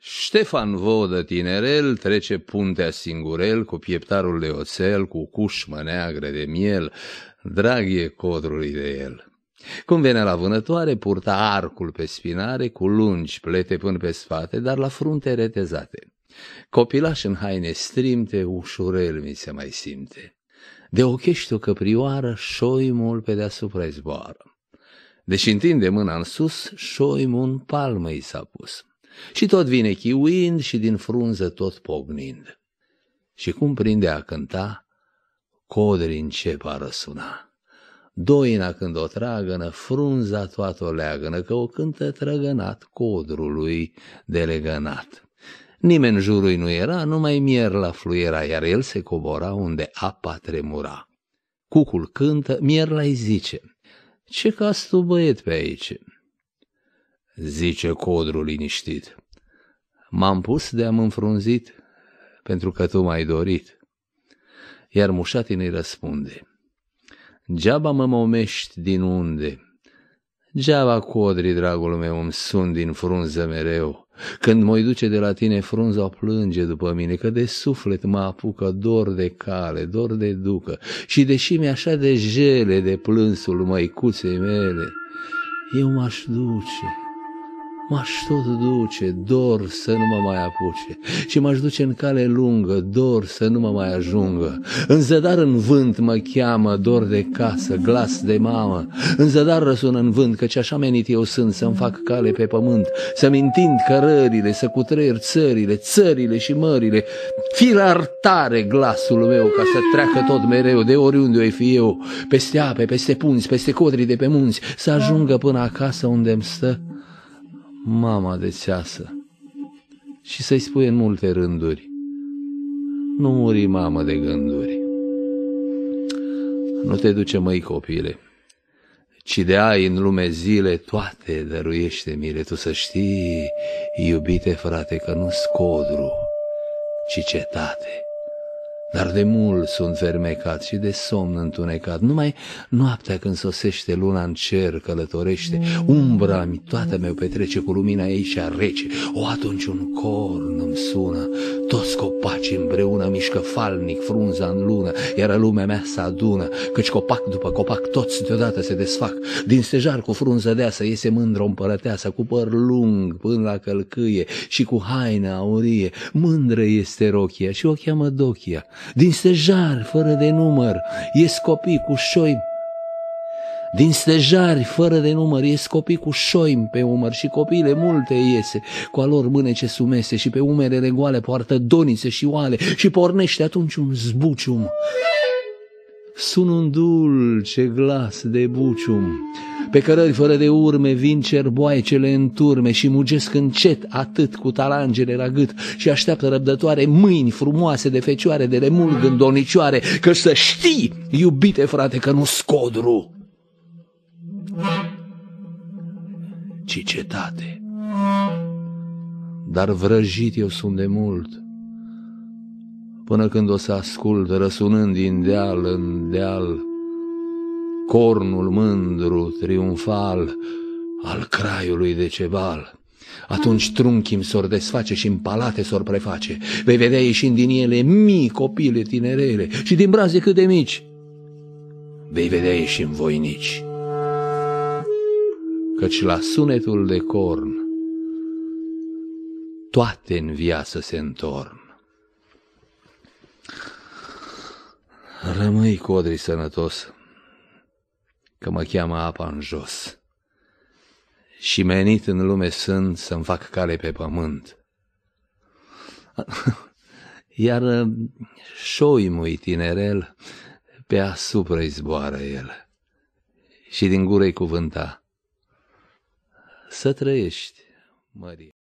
Ștefan Vodă tinerel trece puntea singurel cu pieptarul de oțel, cu cușmă neagră de miel, drag e codrului de el. Cum venea la vânătoare, purta arcul pe spinare, cu lungi plete până pe spate, dar la frunte retezate. Copilaș în haine strimte, ușurel mi se mai simte. De ochești o căprioară, șoimul pe deasupra zboară. Deși întinde mâna în sus, șoimul în palmă i s-a pus. Și tot vine chiuind și din frunză tot pognind. Și cum prinde a cânta, codri încep a răsuna. Doina când o tragănă, frunza toată o leagănă, că o cântă trăgănat codrului de legănat. Nimeni în jurul nu era, numai mier la fluiera, iar el se cobora unde apa tremura. Cucul cântă, mier la zice, ce cas tu băiet pe aici? Zice codrul liniștit, m-am pus de am înfrunzit, pentru că tu m-ai dorit. Iar mușatin îi răspunde, Geaba mă momești din unde? Geaba codri, dragul meu, îmi sunt din frunză mereu. Când mă duce de la tine, frunza plânge după mine, că de suflet mă apucă dor de cale, dor de ducă. Și deși mi așa de jele de plânsul măicuței mele, eu m-aș duce M-aș tot duce, dor să nu mă mai apuce, și m-aș duce în cale lungă, dor să nu mă mai ajungă. În zădar în vânt mă cheamă, dor de casă, glas de mamă. În zădar răsună în vânt, căci așa menit eu sunt să-mi fac cale pe pământ, să-mi întind cărările, să cutreier țările, țările și mările. Fi la artare glasul meu, ca să treacă tot mereu, de oriunde o fi eu, peste ape, peste punți, peste codri de pe munți, să ajungă până acasă unde-mi stă mama de țeasă și să-i spui în multe rânduri, nu muri mamă de gânduri. Nu te duce, măi, copile, ci de ai în lume zile toate dăruiește mile. Tu să știi, iubite frate, că nu scodru, ci cetate. Dar de mult sunt fermecat și de somn întunecat. Numai noaptea când sosește luna în cer călătorește, umbra mi toată meu petrece cu lumina ei și rece. O atunci un corn îmi sună, toți copacii împreună mișcă falnic frunza în lună, iar lumea mea se adună, căci copac după copac toți deodată se desfac. Din stejar cu frunză deasă iese mândră împărăteasă, cu păr lung până la călcâie și cu haină aurie. Mândră este rochia și o cheamă Dochia din stejari fără de număr, ies copii cu șoimi. Din stejari fără de număr ies copii cu șoimi pe umăr și copiile multe iese, cu alor mânece sumese și pe umerele goale poartă donițe și oale și pornește atunci un zbucium. Sun un dulce glas de bucium, pe cărări fără de urme vin cerboaicele în turme și mugesc încet atât cu talangele la gât și așteaptă răbdătoare mâini frumoase de fecioare de le mulg în donicioare, că să știi, iubite frate, că nu scodru, ci cetate. Dar vrăjit eu sunt de mult, până când o să ascult răsunând din deal în deal cornul mândru, triumfal, al craiului de cebal. Atunci trunchii s-or desface și în palate s-or preface. Vei vedea ieșind din ele mii copile tinerele și din braze cât de mici. Vei vedea ieșind voinici. Căci la sunetul de corn toate în viață se întorn. Rămâi, codri sănătos, că mă cheamă apa în jos. Și menit în lume sunt să-mi fac cale pe pământ. Iar uh, șoimui tinerel pe asupra zboară el și din gură-i cuvânta. Să trăiești, Maria.